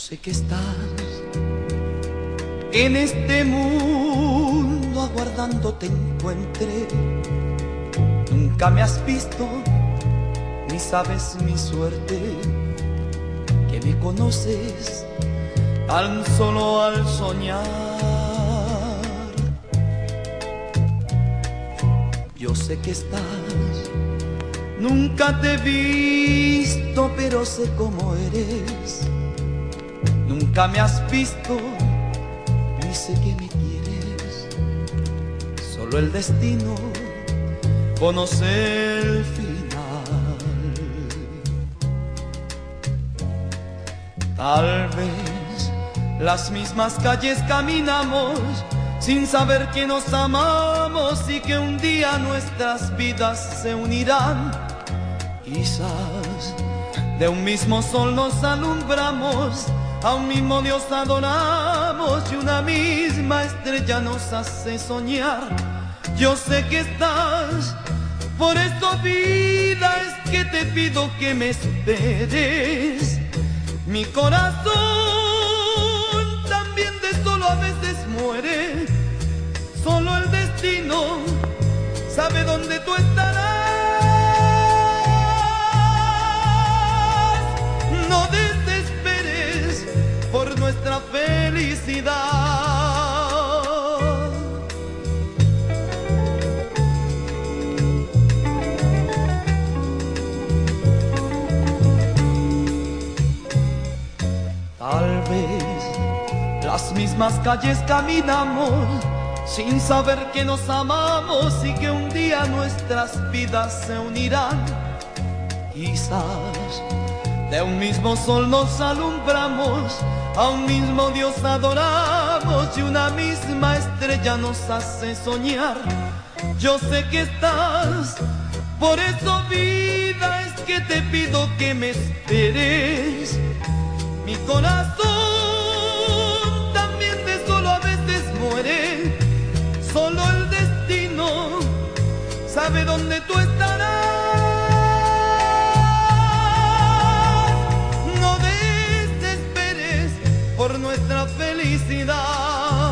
sé que estás en este mundo aguardando te encuentre. Nunca me has visto ni sabes mi suerte, que me conoces tan solo al soñar. Yo sé que estás, nunca te he visto, pero sé cómo eres. Nunca me has visto, sé que me quieres. Solo el destino conoce el final. Tal vez las mismas calles caminamos sin saber que nos amamos y que un día nuestras vidas se unirán. Quizás de un mismo sol nos alumbramos, a un mismo Dios adoramos y una misma estrella nos hace soñar. Yo sé que estás, por eso vida es que te pido que me esperes. Mi corazón Solo el destino sabe dónde tú estarás. Nuestra felicidad. Tal vez las mismas calles caminamos sin saber que nos amamos y que un día nuestras vidas se unirán. Quizás de un mismo sol nos alumbramos, a un mismo Dios adoramos y una misma estrella nos hace soñar. Yo sé que estás, por eso vida es que te pido que me esperes. Mi corazón también de solo a veces muere Solo el destino sabe dónde tú estarás. felicidad.